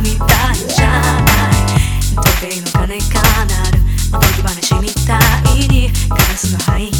みたいじゃない。時計の金かなる。おとぎ話みたいに。ガラスの灰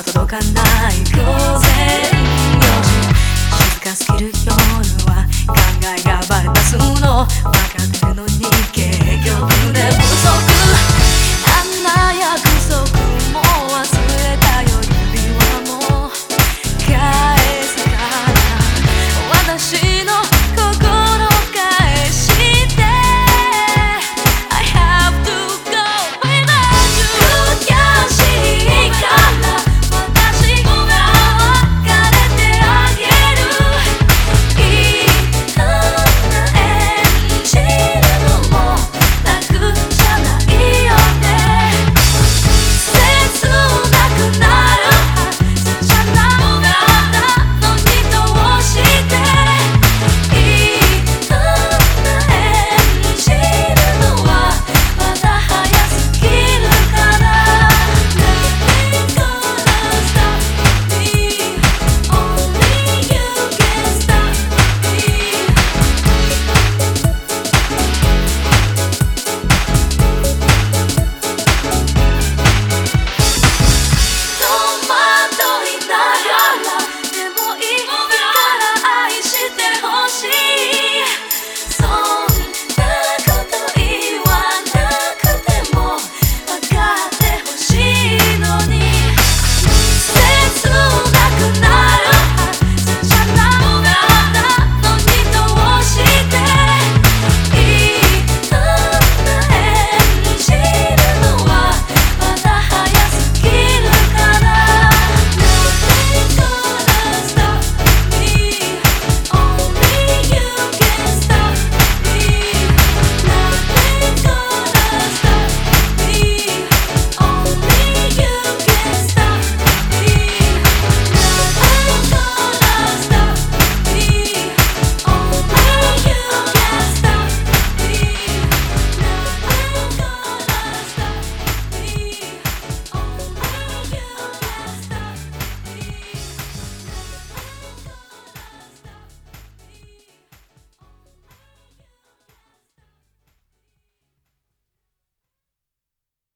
届かない